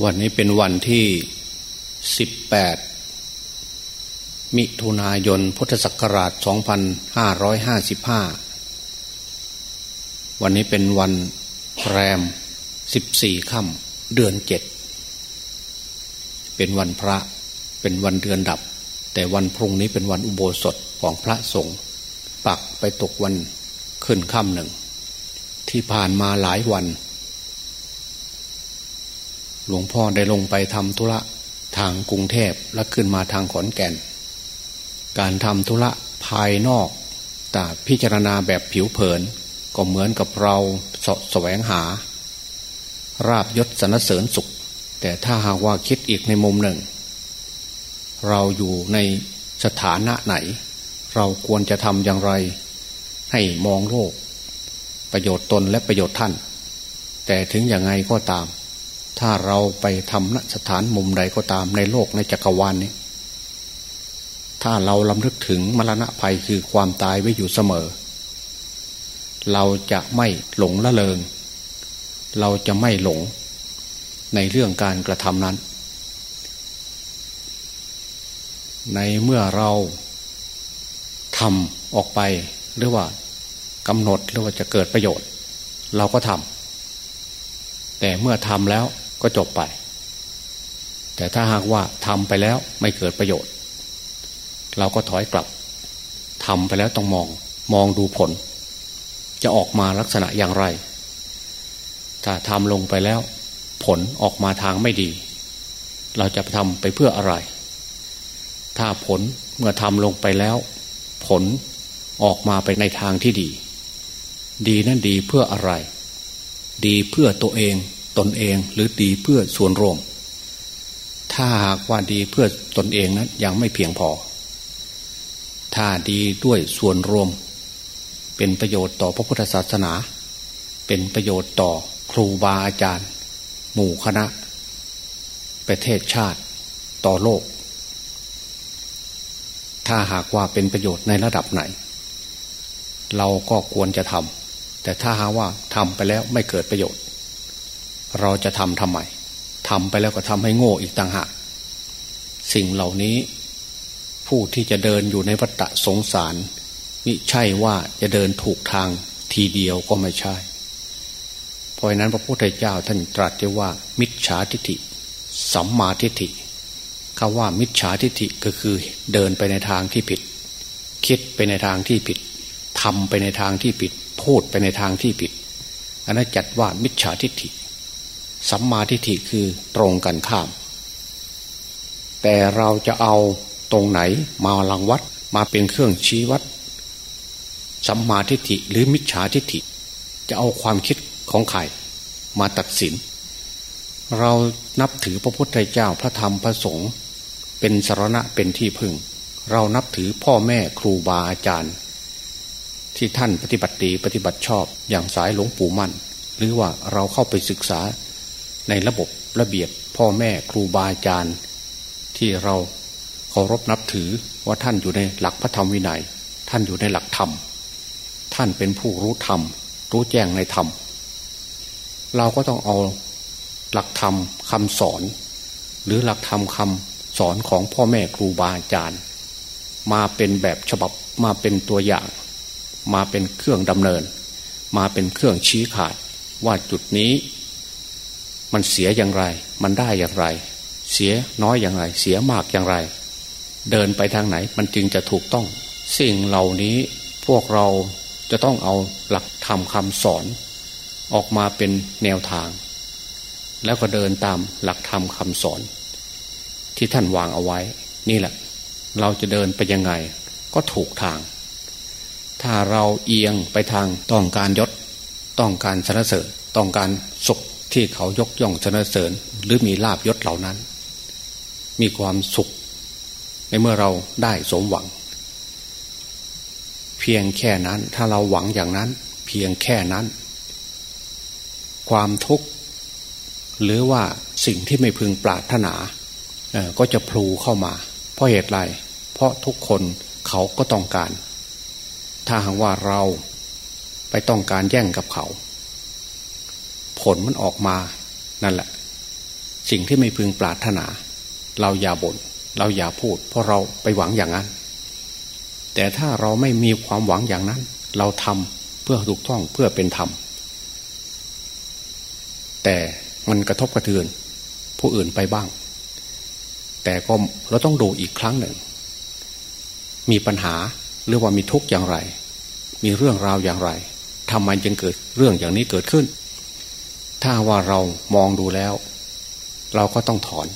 วันนี้เป็นวันที่สิบแปดมิถุนายน พุทธศักราช 2555 วันนี้เป็นวันแรมสิบสี่ค่ำเดือนเจ็ดเป็นวันพระ เป็นวันเดือนดับ แต่วันพรุ่งนี้เป็นวันอุโบสถของพระสงฆ์ ปักไปตกวันขึ้นค่ำหนึ่ง ที่ผ่านมาหลายวัน หลวงพ่อได้ลงไปทำธุระทางกรุงเทพและขึ้นมาทางขอนแก่น การทำธุระภายนอก แต่พิจารณาแบบผิวเผิน ก็เหมือนกับเราสแสวงหา ราบยศสนเสริญสุข แต่ถ้าหากว่าคิดอีกในมุมหนึ่ง เราอยู่ในสถานะไหน เราควรจะทำอย่างไร ให้มองโลก ประโยชน์ตนและประโยชน์ท่าน แต่ถึงอย่างไงก็ตาม ถ้าเราไปทำณสถานมุมใดก็ตามในโลกในจักรวาลนี้ ถ้าเราลำลึกถึงมรณะภัยคือความตายไว้อยู่เสมอ เราจะไม่หลงละเลง เราจะไม่หลงในเรื่องการกระทำนั้น ในเมื่อเราทำออกไปหรือว่ากำหนดหรือว่าจะเกิดประโยชน์ เราก็ทำแต่เมื่อทำแล้ว ก็จบไป แต่ถ้าหากว่าทำไปแล้วไม่เกิดประโยชน์ เราก็ถอยกลับทำไปแล้วต้องมองมองดูผล จะออกมาลักษณะอย่างไร ถ้าทำลงไปแล้ว ผลออกมาทางไม่ดี เราจะทำไปเพื่ออะไร ถ้าผลเมื่อทำลงไปแล้ว ผลออกมาไปในทางที่ดี ดีนั่นดีเพื่ออะไร ดีเพื่อตัวเอง ตนเองหรือดีเพื่อส่วนรวม ถ้าหากว่าดีเพื่อตนเองนั้นยังไม่เพียงพอ ถ้าดีด้วยส่วนรวม เป็นประโยชน์ต่อพระพุทธศาสนา เป็นประโยชน์ต่อครูบาอาจารย์ หมู่คณะ ประเทศชาติต่อโลก ถ้าหากว่าเป็นประโยชน์ในระดับไหน เราก็ควรจะทำแต่ถ้าหาว่าทำไปแล้วไม่เกิดประโยชน์ เราจะทำทำไมทำไปแล้วก็ทำให้โง่อีกต่างหากสิ่งเหล่านี้ ผู้ที่จะเดินอยู่ในวัฏสงสารมิใช่ว่าจะเดินถูกทางทีเดียวก็ไม่ใช่ เพราะนั้นพระพุทธเจ้าท่านตรัสว่า มิจฉาทิฏฐิ สัมมาทิฏฐิคำว่ามิจฉาทิฏฐิก็คือเดินไปในทางที่ผิด คิดไปในทางที่ผิดทำไปในทางที่ผิด พูดไปในทางที่ผิดอันนั้นจัดว่ามิจฉาทิฏฐิ สัมมาทิฏฐิคือตรงกันข้าม แต่เราจะเอาตรงไหนมาลังวัดมาเป็นเครื่องชี้วัดสัมมาทิฏฐิหรือมิจฉาทิฏฐิ จะเอาความคิดของใครมาตัดสิน เรานับถือพระพุทธเจ้าพระธรรมพระสงฆ์เป็นสารณะเป็นที่พึ่ง เรานับถือพ่อแม่ครูบาอาจารย์ ที่ท่านปฏิบัติดีปฏิบัติชอบอย่างสายหลวงปู่มั่น หรือว่าเราเข้าไปศึกษา ในระบบระเบียบพ่อแม่ครูบาอาจารย์ ที่เราเคารพนับถือว่าท่านอยู่ในหลักพระธรรมวินัย ท่านอยู่ในหลักธรรม ท่านเป็นผู้รู้ธรรม รู้แจ้งในธรรม เราก็ต้องเอาหลักธรรมคำสอน หรือหลักธรรมคำสอนของพ่อแม่ครูบาอาจารย์ มาเป็นแบบฉบับมาเป็นตัวอย่าง มาเป็นเครื่องดำเนิน มาเป็นเครื่องชี้ขาดว่าจุดนี้ มันเสียอย่างไร มันได้อย่างไร เสียน้อยอย่างไร เสียมากอย่างไร เดินไปทางไหน มันจึงจะถูกต้อง สิ่งเหล่านี้พวกเราจะต้องเอาหลักธรรมคำสอน ออกมาเป็นแนวทาง แล้วก็เดินตามหลักธรรมคำสอน ที่ท่านวางเอาไว้ นี่แหละ เราจะเดินไปยังไง ก็ถูกทาง ถ้าเราเอียงไปทางต้องการยศ ต้องการสนเสริญต้องการสุข ที่เขายกย่องสนเสริญ หรือมีลาบยศเหล่านั้น มีความสุข ในเมื่อเราได้สมหวัง เพียงแค่นั้นถ้าเราหวังอย่างนั้น เพียงแค่นั้น ความทุกข์หรือว่าสิ่งที่ไม่พึงปรารถนาก็จะพลูเข้ามา เพราะเหตุไร เพราะทุกคนเขาก็ต้องการ ถ้าหากว่าเราไปต้องการแย่งกับเขา ผลมันออกมานั่นแหละ สิ่งที่ไม่พึงปรารถนา เราอย่าบน่นเราอย่าพูด เพราะเราไปหวังอย่างนั้น แต่ถ้าเราไม่มีความหวังอย่างนั้น เราทำเพื่อถูกต้องเพื่อเป็นธรรมแต่มันกระทบกระเทือน ผู้อื่นไปบ้าง แต่ก็เราต้องดูอีกครั้งหนึ่ง มีปัญหาหรือว่ามีทุกข์อย่างไร มีเรื่องราวอย่างไรทำไมจึงเกิดเรื่องอย่างนี้เกิดขึ้น ถ้าว่าเรามองดูแล้ว เราก็ต้องถอน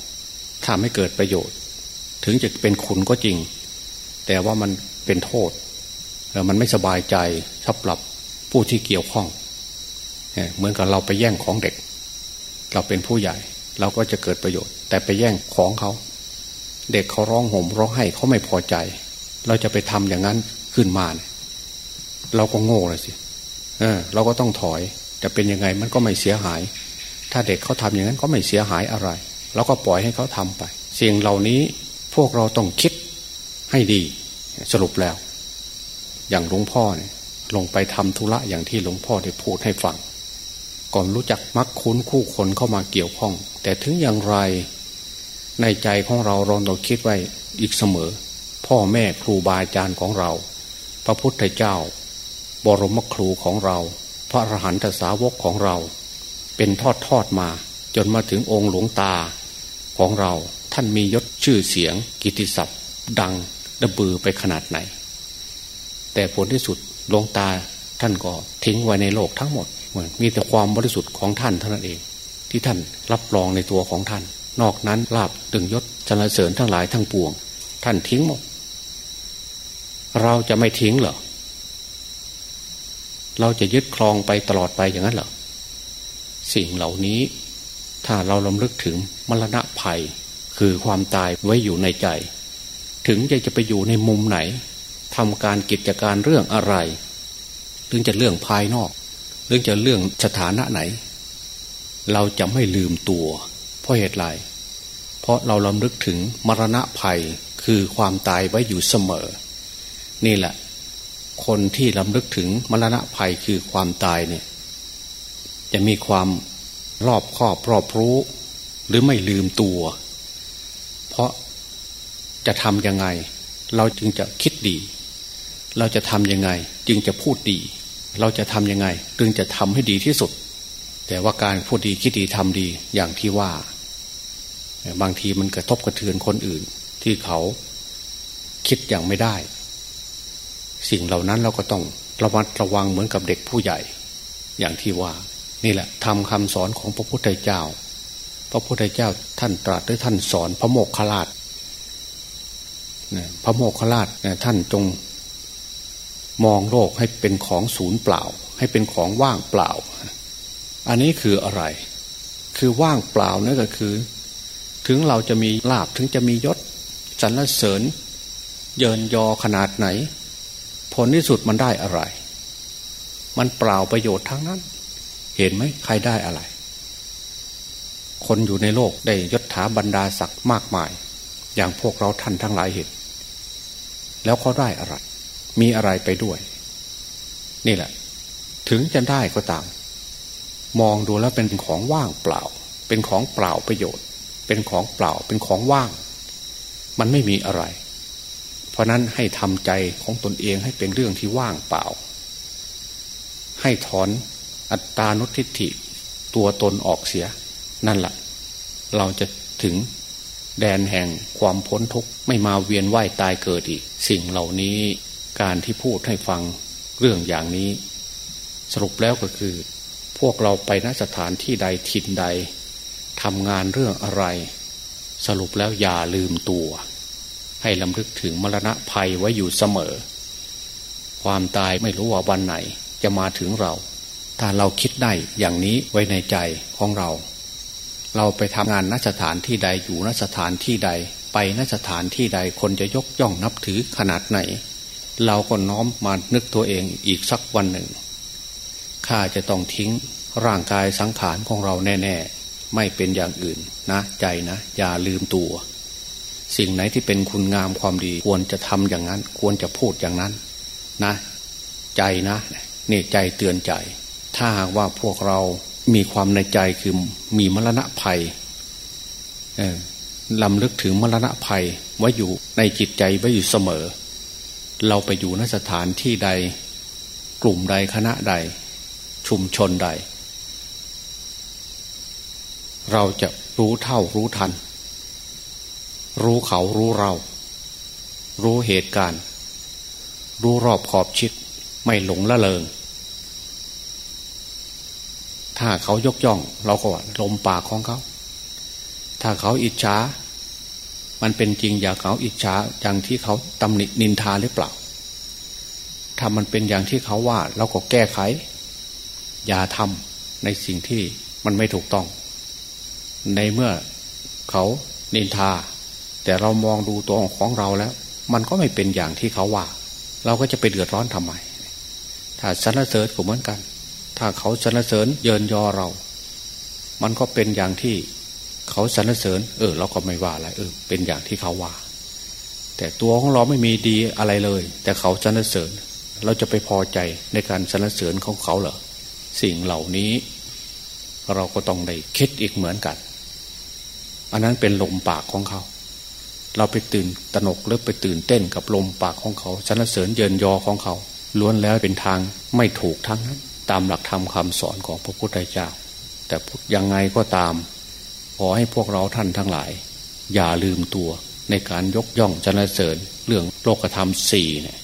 ทำให้เกิดประโยชน์ ถึงจะเป็นคุณก็จริง แต่ว่ามันเป็นโทษมันไม่สบายใจสำหรับผู้ที่เกี่ยวข้อง เหมือนกับเราไปแย่งของเด็ก เราเป็นผู้ใหญ่ เราก็จะเกิดประโยชน์ แต่ไปแย่งของเขา เด็กเขาร้องห่มร้องไห้เขาไม่พอใจ เราจะไปทำอย่างนั้นขึ้นมาเนี่ยเราก็โง่เลยสิเออ เราก็ต้องถอย จะเป็นยังไงมันก็ไม่เสียหาย ถ้าเด็กเขาทำอย่างนั้นก็ไม่เสียหายอะไรเราก็ปล่อยให้เขาทำไปสิ่งเหล่านี้พวกเราต้องคิดให้ดี สรุปแล้ว อย่างหลวงพ่อเนี่ยลงไปทำธุระอย่างที่หลวงพ่อได้พูดให้ฟัง ก่อนรู้จักมักคุ้นคู่คนเข้ามาเกี่ยวข้อง แต่ถึงอย่างไรในใจของเราเราต้องคิดไว้อีกเสมอ พ่อแม่ครูบาอาจารย์ของเรา พระพุทธเจ้า บรมครูของเรา พระอรหันตสาวกของเรา เป็นทอดทอดมา จนมาถึงองค์หลวงตาของเราท่านมียศชื่อเสียง กิติศัพท์ดังดบือไปขนาดไหน แต่ผลที่สุดหลวงตาท่านก็ทิ้งไว้ในโลกทั้งหมดมีแต่ความบริสุทธิ์ของท่านเท่านั้นเอง ที่ท่านรับรองในตัวของท่าน นอกนั้นลาบดึงยศจรเสริญทั้งหลายทั้งปวง ท่านทิ้งหมดเราจะไม่ทิ้งเหรอ เราจะยึดครองไปตลอดไปอย่างนั้นเหรอสิ่งเหล่านี้ ถ้าเราลำลึกถึงมรณะภัย คือความตายไว้อยู่ในใจ ถึงจะจะไปอยู่ในมุมไหนทำการกิจการเรื่องอะไรหรือจะเรื่องภายนอกหรือจะเรื่องสถานะไหน เราจะไม่ลืมตัว เพราะเหตุไรเพราะเราลำลึกถึงมรณะภัยคือความตายไว้อยู่เสมอ นี่แหละ คนที่ลำลึกถึงมรณะภัยคือความตายเนี่ย จะมีความรอบครอบรอบรู้ หรือไม่ลืมตัว เพราะจะทำยังไง เราจึงจะคิดดี เราจะทำยังไง จึงจะพูดดี เราจะทำยังไง จึงจะทำให้ดีที่สุด แต่ว่าการพูดดีคิดดีทำดีอย่างที่ว่า บางทีมันกระทบกระเทือนคนอื่น ที่เขาคิดอย่างไม่ได้ สิ่งเหล่านั้นเราก็ต้องระมัดระวังเหมือนกับเด็กผู้ใหญ่ อย่างที่ว่า นี่แหละทำคำสอนของพระพุทธเจ้า พระพุทธเจ้าท่านตรัสด้วยท่านสอนพระโมกขลาชพระโมกขลาชท่านจงมองโลกให้เป็นของศูนย์เปล่า ให้เป็นของว่างเปล่า อันนี้คืออะไร คือว่างเปล่านั่นก็คือ ถึงเราจะมีลาบถึงจะมียศสรรเสริญ เยินยอขนาดไหน ผลที่สุดมันได้อะไร มันเปล่าประโยชน์ทั้งนั้น เห็นไหมใครได้อะไร คนอยู่ในโลกได้ยศถาบรรดาศักดิ์มากมาย อย่างพวกเราท่านทั้งหลายเห็น แล้วเขาได้อะไร มีอะไรไปด้วย นี่แหละ ถึงจะได้ก็ตาม มองดูแล้วเป็นของว่างเปล่า เป็นของเปล่าประโยชน์ เป็นของเปล่าเป็นของว่าง มันไม่มีอะไร ราะนั้นให้ทำใจของตนเองให้เป็นเรื่องที่ว่างเปล่า ให้ถอนอัตตานุทิฏฐิตัวตนออกเสีย นั่นแหละเราจะถึงแดนแห่งความพ้นทุกข์ไม่มาเวียนว่ายตายเกิดอีก สิ่งเหล่านี้การที่พูดให้ฟังเรื่องอย่างนี้ สรุปแล้วก็คือ พวกเราไปนสถานที่ใดถิ่นใดทำงานเรื่องอะไร สรุปแล้วอย่าลืมตัว ให้ลำลึกถึงมรณะภัยไว้อยู่เสมอ ความตายไม่รู้ว่าวันไหนจะมาถึงเรา ถ้าเราคิดได้อย่างนี้ไว้ในใจของเรา เราไปทำงานนสถานที่ใดอยู่นสถานที่ใด ไปนสถานที่ใดคนจะยกย่องนับถือขนาดไหน เราก็น้อมมานึกตัวเองอีกสักวันหนึ่งข้าจะต้องทิ้งร่างกายสังขารของเราแน่ ๆ ไม่เป็นอย่างอื่นนะใจนะ อย่าลืมตัว สิ่งไหนที่เป็นคุณงามความดี ควรจะทำอย่างนั้น ควรจะพูดอย่างนั้น นะ ใจนะนี่ใจเตือนใจ ถ้าหากว่าพวกเรามีความในใจคือมีมรณะภัยลำลึกถึงมรณะภัยไว้อยู่ในจิตใจไว้อยู่เสมอ เราไปอยู่นสถานที่ใด กลุ่มใดคณะใด ชุมชนใด เราจะรู้เท่ารู้ทัน รู้เขารู้เรา รู้เหตุการณ์ รู้รอบขอบชิด ไม่หลงละเลง ถ้าเขายกย่อง เราก็ลมปากของเขา ถ้าเขาอิจฉามันเป็นจริงอย่าเขาอิจฉาอย่างที่เขาตำหนินินทาหรือเปล่า ถ้ามันเป็นอย่างที่เขาว่าเราก็แก้ไข อย่าทำในสิ่งที่มันไม่ถูกต้อง ในเมื่อเขานินทา แต่เรามองดูตัวของเราแล้ว มันก็ไม่เป็นอย่างที่เขาว่า เราก็จะไปเดือดร้อนทำไม ถ้าสรรเสริญก็เหมือนกัน ถ้าเขาสรรเสริญเยินยอเรา มันก็เป็นอย่างที่เขาสรรเสริญ เออ เราก็ไม่ว่าอะไรเออ เป็นอย่างที่เขาว่า แต่ตัวของเราไม่มีดีอะไรเลย แต่เขาสรรเสริญ เราจะไปพอใจในการสรรเสริญของเขาเหรอสิ่งเหล่านี้ เราก็ต้องได้คิดอีกเหมือนกัน อันนั้นเป็นลมปากของเขา เราไปตื่นตนกหรือไปตื่นเต้นกับลมปากของเขาสรรเสริญเยินยอของเขา ล้วนแล้วเป็นทางไม่ถูกทั้งนั้นตามหลักธรรมคำสอนของพระพุทธเจ้า แต่ยังไงก็ตาม ขอให้พวกเราท่านทั้งหลาย อย่าลืมตัวในการยกย่องสรรเสริญเรื่องโลกธรรมสี่เนี่ย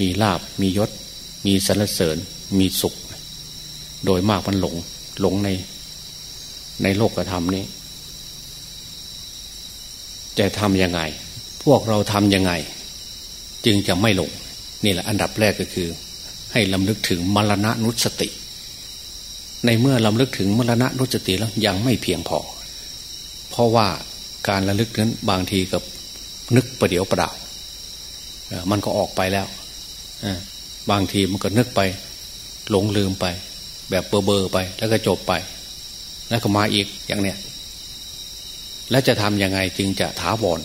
มีลาบมียศ มีสรรเสริญ มีสุข โดยมากมันหลงหลงในในโลกธรรมนี้ จะทำยังไง พวกเราทำยังไง จึงจะไม่หลงนี่แหละอันดับแรกก็คือ ให้ลำลึกถึงมรณะนุสติ ในเมื่อลำลึกถึงมรณะนุสติแล้วยังไม่เพียงพอ เพราะว่าการระลึกนั้นบางทีกับนึกประเดี๋ยวประดาวมันก็ออกไปแล้วบางทีมันก็นึกไป หลงลืมไป แบบเบอร์เบอร์ไป แล้วก็จบไป แล้วก็มาอีกอย่างเนี้ย แล้วจะทำยังไงจึงจะถาวร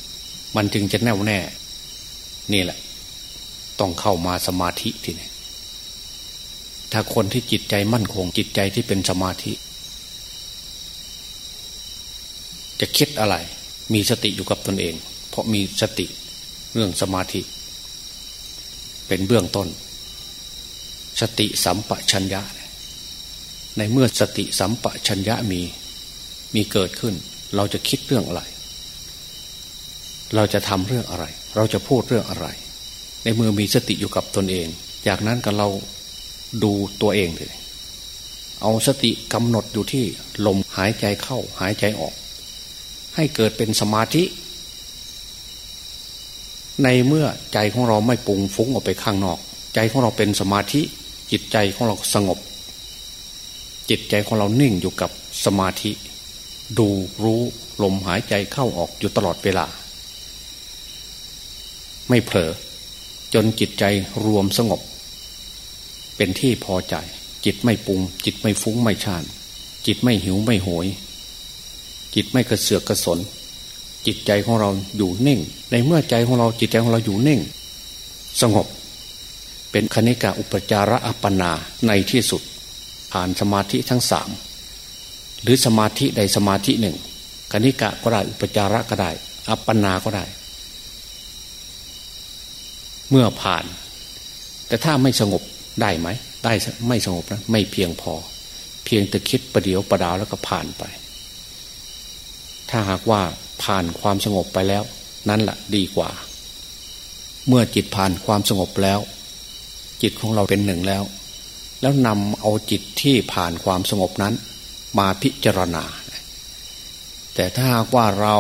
มันจึงจะแน่วแน่ นี่แหละ ต้องเข้ามาสมาธิทีนี้ถ้าคนที่จิตใจมั่นคง จิตใจที่เป็นสมาธิ จะคิดอะไร มีสติอยู่กับตนเอง เพราะมีสติเรื่องสมาธิ เป็นเบื้องต้น สติสัมปชัญญะ ในเมื่อสติสัมปชัญญะมีมีเกิดขึ้น เราจะคิดเรื่องอะไร เราจะทำเรื่องอะไร เราจะพูดเรื่องอะไร ในเมื่อมีสติอยู่กับตนเอง จากนั้นก็เราดูตัวเองเลยเอาสติกำหนดอยู่ที่ลมหายใจเข้าหายใจออก ให้เกิดเป็นสมาธิ ในเมื่อใจของเราไม่ปุงฟุ้งออกไปข้างนอก ใจของเราเป็นสมาธิ จิตใจของเราสงบ จิตใจของเรานิ่งอยู่กับสมาธิ ดูรู้ลมหายใจเข้าออกอยู่ตลอดเวลา ไม่เผลอ จนจิตใจรวมสงบ เป็นที่พอใจ จิตไม่ปรุง จิตไม่ฟุ้งไม่ชานจิตไม่หิวไม่โหย จิตไม่กระเสือกกระสน จิตใจของเราอยู่นิ่ง ในเมื่อใจของเราจิตใจของเราอยู่นิ่ง สงบ เป็นคณิกาอุปจาระอัปปนาในที่สุดผ่านสมาธิทั้งสาม หรือสมาธิใดสมาธิหนึ่งคณิกะก็ได้อุปจาระก็ได้ อัปปนาก็ได้ เมื่อผ่าน แต่ถ้าไม่สงบได้ไหมได้ไม่สงบนะไม่เพียงพอ เพียงแต่คิดประเดียวประดาวแล้วก็ผ่านไป ถ้าหากว่าผ่านความสงบไปแล้ว นั่นแหละดีกว่า เมื่อจิตผ่านความสงบแล้ว จิตของเราเป็นหนึ่งแล้ว แล้วนำเอาจิตที่ผ่านความสงบนั้น มาพิจารณา แต่ถ้าหากว่าเรา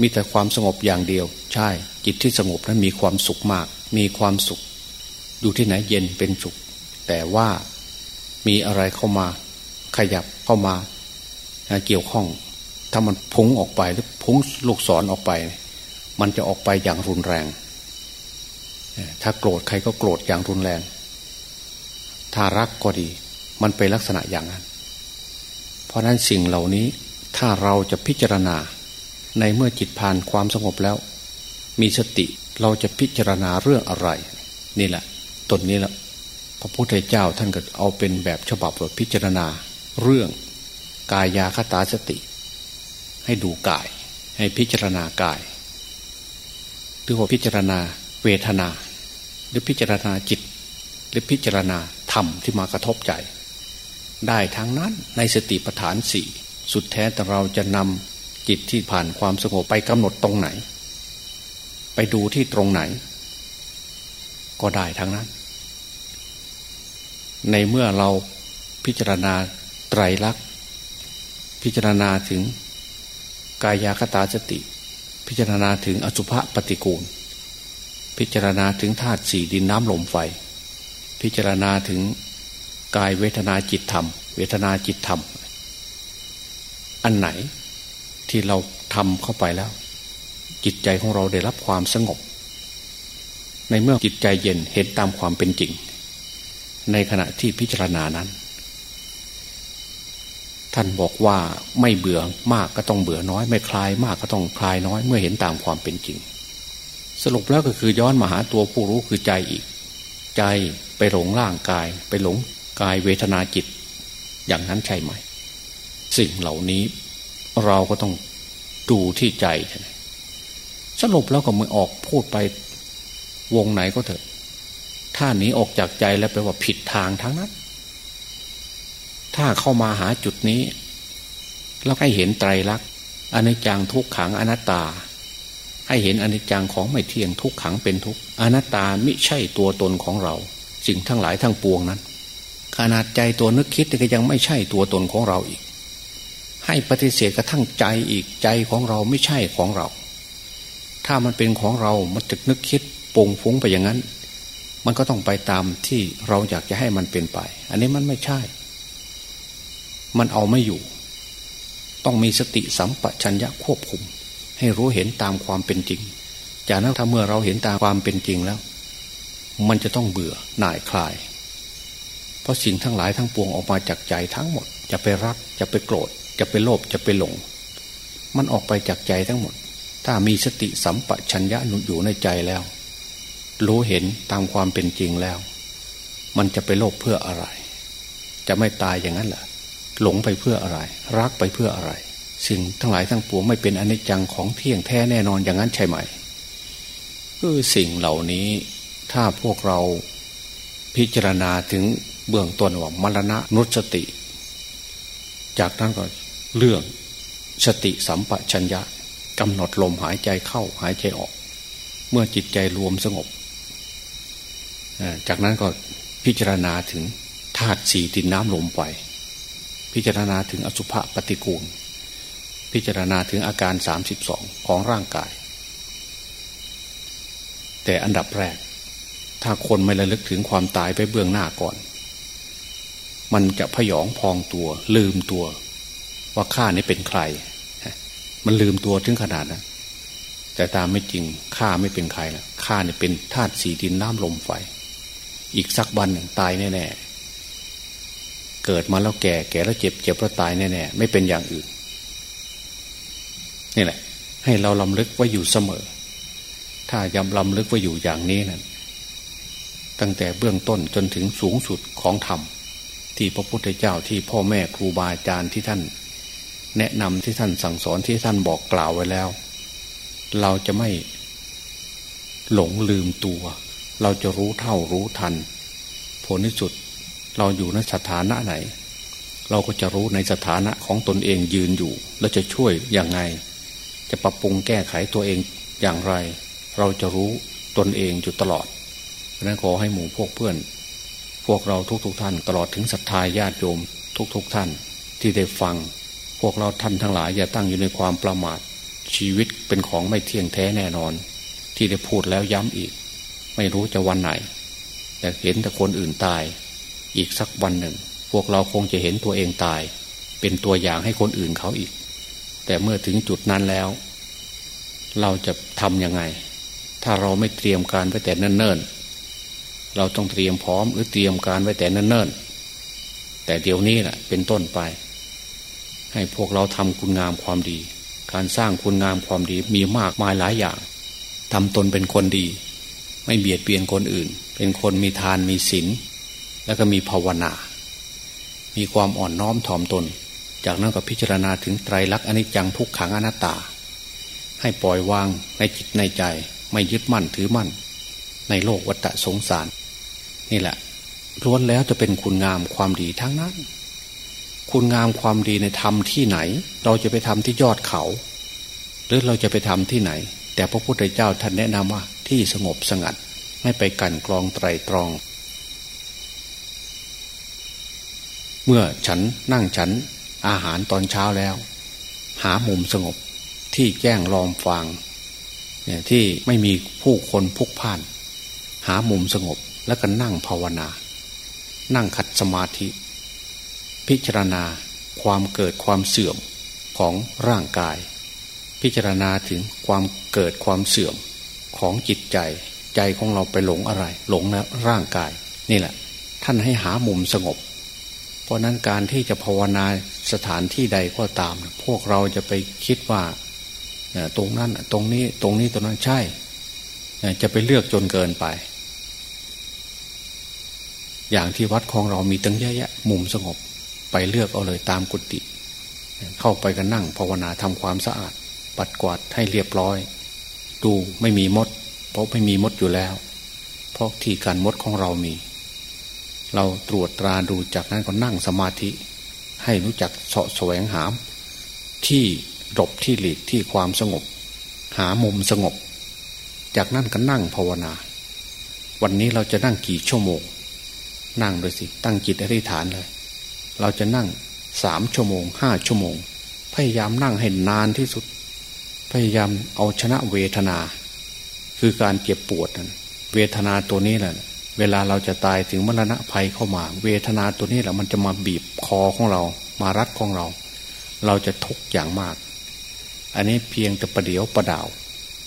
มีแต่ความสงบอย่างเดียว ใช่ จิตที่สงบนั้นมีความสุขมาก มีความสุข อยู่ที่ไหนเย็นเป็นสุข แต่ว่ามีอะไรเข้ามาขยับเข้ามาเกี่ยวข้อง ถ้ามันพุ่งออกไปหรือพุ่งลูกศรอออกไป มันจะออกไปอย่างรุนแรง ถ้าโกรธใครก็โกรธอย่างรุนแรง ถ้ารักก็ดี มันเป็นลักษณะอย่างนั้น เพราะนั้นสิ่งเหล่านี้ถ้าเราจะพิจารณา ในเมื่อจิตผ่านความสงบแล้ว มีสติเราจะพิจารณาเรื่องอะไร นี่แหละตนนี้แหละพระพุทธเจ้าท่านก็เอาเป็นแบบฉบับพิจารณา เรื่องกายยาคตาสติ ให้ดูกาย ให้พิจารณากายหรือว่าพิจารณาเวทนา หรือพิจารณาจิต หรือพิจารณาธรรมที่มากระทบใจ ได้ทั้งนั้นในสติปัฏฐานสี่สุดแท้แต่เราจะนำจิตที่ผ่านความสงบไปกำหนดตรงไหน ไปดูที่ตรงไหน ก็ได้ทั้งนั้น ในเมื่อเราพิจารณาไตรลักษณ์พิจารณาถึงกายาคตาสติ พิจารณาถึงอสุภะปฏิกูล พิจารณาถึงธาตุสี่ดินน้ำลมไฟ พิจารณาถึง กายเวทนาจิตธรรม เวทนาจิตธรรม อันไหนที่เราทำเข้าไปแล้ว จิตใจของเราได้รับความสงบ ในเมื่อจิตใจเย็นเห็นตามความเป็นจริง ในขณะที่พิจารณานั้น ท่านบอกว่าไม่เบื่อมากก็ต้องเบื่อน้อย ไม่คลายมากก็ต้องคลายน้อย เมื่อเห็นตามความเป็นจริง สรุปแล้วก็คือย้อนมาหาตัวผู้รู้คือใจอีก ใจไปหลงร่างกาย ไปหลง กายเวทนาจิต อย่างนั้นใช่ไหม สิ่งเหล่านี้เราก็ต้องดูที่ใจ สรุปแล้วก็มือออกพูดไปวงไหนก็เถอะ ถ้าหนีออกจากใจแล้วแปลว่าผิดทางทั้งนั้น ถ้าเข้ามาหาจุดนี้ แล้วให้เห็นไตรลักษณ์อนิจจังทุกขังอนัตตา ให้เห็นอนิจจังของไม่เที่ยงทุกขังเป็นทุกอนัตตามิใช่ตัวตนของเรา สิ่งทั้งหลายทั้งปวงนั้น ขนาดใจตัวนึกคิดก็ยังไม่ใช่ตัวตนของเราอีก ให้ปฏิเสธกระทั่งใจอีกใจของเราไม่ใช่ของเรา ถ้ามันเป็นของเรา มันจะนึกคิดปงฟุ้งไปอย่างนั้น มันก็ต้องไปตามที่เราอยากจะให้มันเป็นไป อันนี้มันไม่ใช่ มันเอาไม่อยู่ ต้องมีสติสัมปชัญญะควบคุม ให้รู้เห็นตามความเป็นจริง จากนั้นถ้าเมื่อเราเห็นตามความเป็นจริงแล้ว มันจะต้องเบื่อหน่ายคลาย เพราะสิ่งทั้งหลายทั้งปวงออกมาจากใจทั้งหมด จะไปรักจะไปโกรธ จะไปโลภจะไปหลง มันออกไปจากใจทั้งหมด ถ้ามีสติสัมปชัญญะนุนอยู่ในใจแล้ว รู้เห็นตามความเป็นจริงแล้ว มันจะไปโลภเพื่ออะไร จะไม่ตายอย่างนั้นเหรอหลงไปเพื่ออะไร รักไปเพื่ออะไร สิ่งทั้งหลายทั้งปวงไม่เป็นอนิจจังของเที่ยงแท้แน่นอนอย่างนั้นใช่ไหมคือสิ่งเหล่านี้ถ้าพวกเราพิจารณาถึง เบื้องต้นว่ามรณะนุสติ จากนั้นก็เรื่องสติสัมปชัญญะกำหนดลมหายใจเข้าหายใจออก เมื่อจิตใจรวมสงบ จากนั้นก็พิจารณาถึงธาตุสี่ดินน้ำลมไฟพิจารณาถึงอสุภะปฏิกูล พิจารณาถึงอาการสามสิบสองของร่างกาย แต่อันดับแรก ถ้าคนไม่ระลึกถึงความตายไปเบื้องหน้าก่อน มันจะพยองพองตัว ลืมตัว ว่าข้านี่เป็นใคร มันลืมตัวถึงขนาดนั้นแต่ตามไม่จริงข้าไม่เป็นใครนะข้าเนี่ยเป็นธาตุสีดินน้ำลมไฟ อีกสักวันหนึ่งตายแน่ๆเกิดมาแล้วแก่แก่แล้วเจ็บเจ็บแล้วตายแน่ๆไม่เป็นอย่างอื่นนี่แหละ ให้เราลำลึกไว้อยู่เสมอ ถ้ายำลำลึกไว้อยู่อย่างนี้นะั่นตั้งแต่เบื้องต้นจนถึงสูงสุดของธรรม ที่พระพุทธเจ้าที่พ่อแม่ครูบาอาจารย์ที่ท่าน แนะนำที่ท่านสั่งสอนที่ท่านบอกกล่าวไว้แล้ว เราจะไม่หลงลืมตัว เราจะรู้เท่ารู้ทัน ผลที่สุดเราอยู่ในสถานะไหน เราก็จะรู้ในสถานะของตนเองยืนอยู่ แล้วจะช่วยอย่างไง จะปรับปรุงแก้ไขตัวเองอย่างไร เราจะรู้ตนเองอยู่ตลอดเพราะนั้นขอให้หมู่พวกเพื่อน พวกเราทุกๆทท่านตลอดถึงศรัทธาญาติโยมทุกๆทท่านที่ได้ฟัง พวกเราท่านทั้งหลายอย่าตั้งอยู่ในความประมาทชีวิตเป็นของไม่เที่ยงแท้แน่นอน ที่ได้พูดแล้วย้ำอีก ไม่รู้จะวันไหน แต่เห็นแต่คนอื่นตาย อีกสักวันหนึ่ง พวกเราคงจะเห็นตัวเองตาย เป็นตัวอย่างให้คนอื่นเขาอีก แต่เมื่อถึงจุดนั้นแล้ว เราจะทำยังไง ถ้าเราไม่เตรียมการไว้แต่เนิ่นๆ เราต้องเตรียมพร้อมหรือเตรียมการไว้แต่เนิ่นๆ แต่เดี๋ยวนี้แหละเป็นต้นไป ให้พวกเราทำคุณงามความดี การสร้างคุณงามความดีมีมากมายหลายอย่างทำตนเป็นคนดี ไม่เบียดเบียนคนอื่น เป็นคนมีทานมีศีลแล้วก็มีภาวนา มีความอ่อนน้อมถ่อมตน จากนั้นก็พิจารณาถึงไตรลักษณ์อนิจจังทุกขังอนัตตา ให้ปล่อยวางในจิตในใจ ไม่ยึดมั่นถือมั่น ในโลกวัฏสงสาร นี่แหละล้วนแล้วจะเป็นคุณงามความดีทั้งนั้น คุณงามความดีในธรรมที่ไหน เราจะไปทำที่ยอดเขา หรือเราจะไปทำที่ไหน แต่พระพุทธเจ้าท่านแนะนำว่าที่สงบสงัดไม่ไปกันกรองไตรตรอง เมื่อฉันนั่งฉันอาหารตอนเช้าแล้ว หามุมสงบที่แจ้งลอมฟางเนี่ยที่ไม่มีผู้คนพุกพ่าน หามุมสงบ แล้วก็นั่งภาวนา นั่งขัดสมาธิ พิจารณาความเกิดความเสื่อมของร่างกาย พิจารณาถึงความเกิดความเสื่อมของจิตใจ ใจของเราไปหลงอะไร หลงนะร่างกาย นี่แหละ ท่านให้หามุมสงบ เพราะนั้นการที่จะภาวนาสถานที่ใดก็ตาม พวกเราจะไปคิดว่าตรงนั้นตรงนี้ตรงนี้ตรงนั้นใช่ จะไปเลือกจนเกินไป อย่างที่วัดของเรามีตั้งเยอะแยะมุมสงบไปเลือกเอาเลยตามกุฏิเข้าไปกันนั่งภาวนาทำความสะอาด ปัดกวาดให้เรียบร้อย ดูไม่มีมด เพราะไม่มีมดอยู่แล้ว เพราะที่การมดของเรามี เราตรวจตราดูจากนั้นก็นั่งสมาธิ ให้รู้จักเสาะแสวงหาม ที่หลบที่หลีกที่ความสงบ หามุมสงบ จากนั้นก็นั่งภาวนา วันนี้เราจะนั่งกี่ชั่วโมง นั่งเลยสิ ตั้งจิตอธิษฐานเลย เราจะนั่งสามชั่วโมงห้าชั่วโมง พยายามนั่งให้นานที่สุด พยายามเอาชนะเวทนา คือการเจ็บปวดนั้นเวทนาตัวนี้แหละเวลาเราจะตายถึงมรณะภัยเข้ามา เวทนาตัวนี้แหละมันจะมาบีบคอของเรา มารัดของเรา เราจะทุกข์อย่างมาก อันนี้เพียงแต่ประเดียวประดาว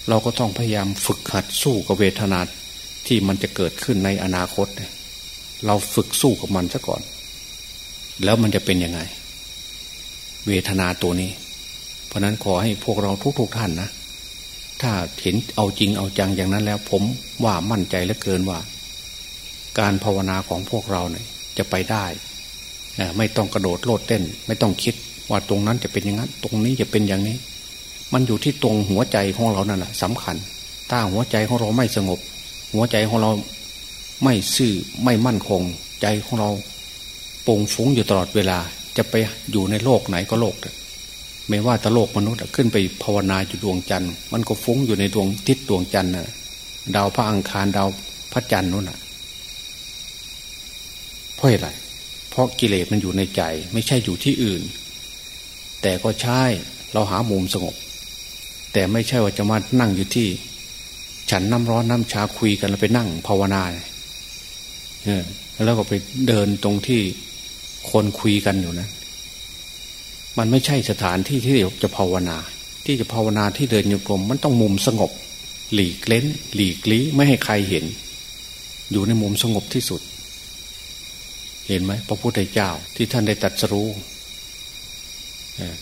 เราก็ต้องพยายามฝึกหัดสู้กับเวทนาที่มันจะเกิดขึ้นในอนาคต เราฝึกสู้กับมันซะก่อน แล้วมันจะเป็นยังไง เวทนาตัวนี้ เพราะนั้นขอให้พวกเราทุกๆทท่านนะ ถ้าเห็นเอาจริงเอาจังอย่างนั้นแล้ว ผมว่ามั่นใจเหลือเกินว่า การภาวนาของพวกเราเนี่ยจะไปได้ ไม่ต้องกระโดดโลดเต้น ไม่ต้องคิดว่าตรงนั้นจะเป็นอย่างนั้น ตรงนี้จะเป็นอย่างนี้ มันอยู่ที่ตรงหัวใจของเรานั่นแหละสำคัญ ถ้าหัวใจของเราไม่สงบ หัวใจของเรา ไม่ซื่อไม่มั่นคง ใจของเราปงฟุ้งอยู่ตลอดเวลา จะไปอยู่ในโลกไหนก็โลกไม่ว่าแต่โลกมนุษย์ขึ้นไปภาวนาอยู่ดวงจันทร์ มันก็ฟุ้งอยู่ในดวงทิศดวงจันทร์นะดาวพระอังคารดาวพระจันทร์นู่นน่ะเพราะอะไรเพราะกิเลสมันอยู่ในใจ ไม่ใช่อยู่ที่อื่น แต่ก็ใช่เราหามุมสงบ แต่ไม่ใช่ว่าจะมานั่งอยู่ที่ ฉันน้ำร้อนน้ำชาคุยกันแล้วไปนั่งภาวนา แล้วก็ไปเดินตรงที่คนคุยกันอยู่นะ มันไม่ใช่สถานที่ที่จะภาวนา ที่จะภาวนาที่เดินโยกลมมันต้องมุมสงบ หลีกเล้น หลีกลี้ไม่ให้ใครเห็น อยู่ในมุมสงบที่สุด เห็นไหมพระพุทธเจ้าที่ท่านได้ตัดสรู้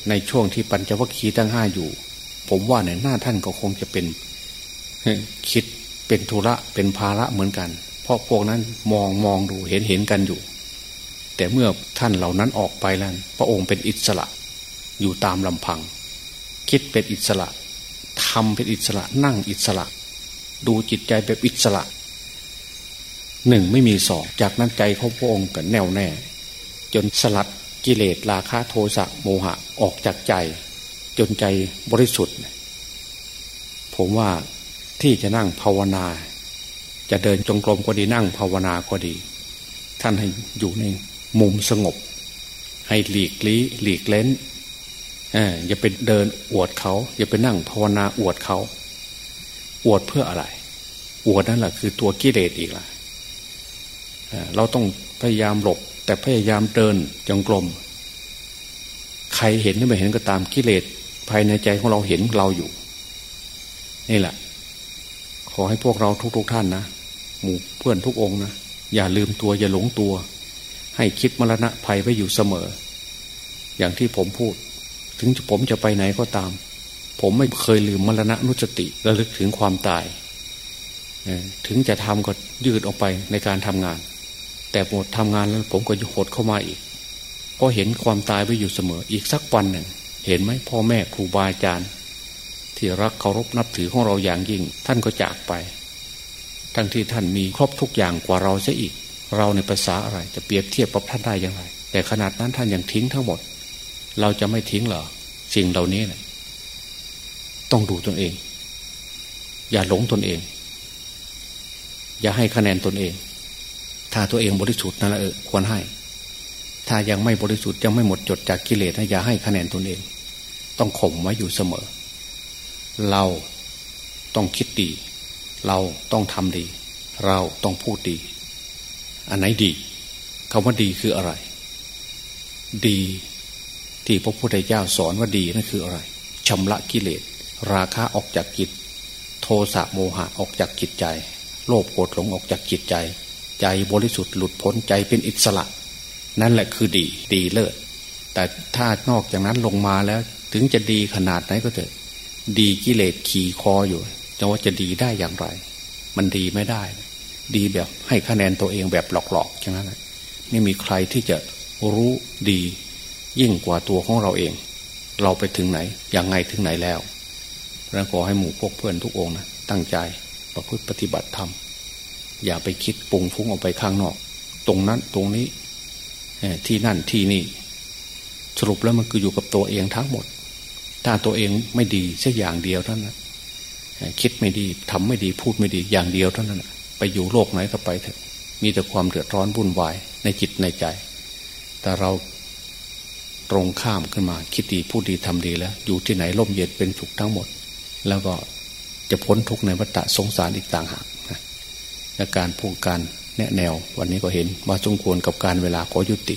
ในช่วงที่ปัญจวัคคีย์ทั้งห้าอยู่ ผมว่าเนี่ยหน้าท่านก็คงจะเป็นคิดเป็นธุระเป็นภาระเหมือนกัน เพราะพวกนั้นมองมองดูเห็นเห็นกันอยู่ แต่เมื่อท่านเหล่านั้นออกไปแล้วพระองค์เป็นอิสระอยู่ตามลำพัง คิดเป็นอิสระทำเป็นอิสระนั่งอิสระ ดูจิตใจแบบอิสระหนึ่งไม่มีสองจากนั้นใจของพระองค์ก็แน่วแน่ จนสลัดกิเลสราคะโทสะโมหะออกจากใจ จนใจบริสุทธิ์ ผมว่าที่จะนั่งภาวนา จะเดินจงกรมก็ดีนั่งภาวนาก็ดี ท่านให้อยู่ในมุมสงบ ให้หลีกลี้หลีกเล้นอย่าไปเดินอวดเขา อย่าไปนั่งภาวนาอวดเขา อวดเพื่ออะไร อวดนั่นแหละคือตัวกิเลสอีกล่ะเราต้องพยายามหลบ แต่พยายามเดินจงกรมใครเห็นหรือไม่เห็นก็ตามกิเลสภายในใจของเราเห็นเราอยู่ นี่แหละ ขอให้พวกเราทุกๆทท่านนะ หมู่เพื่อนทุกองนะอย่าลืมตัวอย่าหลงตัว ให้คิดมรณะภัยไว้อยู่เสมอ อย่างที่ผมพูด ถึงผมจะไปไหนก็ตาม ผมไม่เคยลืมมรณะนุสติระลึกถึงความตายถึงจะทำก็ยืดออกไปในการทำงาน แต่หมดทำงานแล้วผมก็จะหดเข้ามาอีกก็เห็นความตายไว้อยู่เสมอ อีกสักวันหนึ่งเห็นไหมพ่อแม่ครูบาอาจารย์ ที่รักเคารพนับถือของเราอย่างยิ่ง ท่านก็จากไป ทั้งที่ท่านมีครบทุกอย่างกว่าเราเสียอีก เราในภาษาอะไร จะเปรียบเทียบกับท่านได้อย่างไร แต่ขนาดนั้นท่านยังทิ้งทั้งหมด เราจะไม่ทิ้งเหรอสิ่งเหล่านี้นะต้องดูตนเอง อย่าหลงตนเอง อย่าให้คะแนนตนเอง ถ้าตัวเองบริสุทธิ์นั่นแหละเออควรให้ ถ้ายังไม่บริสุทธิ์ยังไม่หมดจดจากกิเลสนะอย่าให้คะแนนตนเอง ต้องข่มไว้อยู่เสมอ เราต้องคิดดี เราต้องทำดี เราต้องพูดดี อันไหนดีคำว่าดีคืออะไร ดี ที่พระพุทธเจ้าสอนว่าดีนั่นคืออะไรชำระกิเลส ราคะออกจากจิต โทสะโมหะออกจากจิตใจ โลภโกรธหลงออกจากจิตใจ ใจบริสุทธิ์หลุดพ้นใจเป็นอิสระ นั่นแหละคือดี ดีเลิศแต่ถ้านอกจากนั้นลงมาแล้ว ถึงจะดีขนาดไหนก็เถอะ ดีกิเลสขี่คออยู่ จะว่าจะดีได้อย่างไร มันดีไม่ได้ ดีแบบให้คะแนนตัวเองแบบหลอกๆอย่างนั้นไม่มีใครที่จะรู้ดี ยิ่งกว่าตัวของเราเอง เราไปถึงไหนอย่างไงถึงไหนแล้วแล้วขอให้หมู่พวกเพื่อนทุกองนะตั้งใจประพฤติปฏิบัติธรรมอย่าไปคิดปุงฟุ้งออกไปข้างนอก ตรงนั้นตรงนี้ที่นั่นที่นี่ สรุปแล้วมันคืออยู่กับตัวเองทั้งหมด ถ้าตัวเองไม่ดีสักอย่างเดียวเท่านั้น คิดไม่ดีทำไม่ดีพูดไม่ดีอย่างเดียวเท่านั้นไปอยู่โลกไหนก็ไปเถอะมีแต่ความเดือดร้อนวุ่นวายในจิตในใจ แต่เราตรงข้ามขึ้นมา คิดดีพูดดีทำดีแล้ว อยู่ที่ไหนร่มเย็นเป็นสุขทั้งหมด แล้วก็จะพ้นทุกข์ในวัฏสงสารอีกต่างหากและการพูดการแนะแนว วันนี้ก็เห็นว่าสมควรกับการเวลาขอยุติ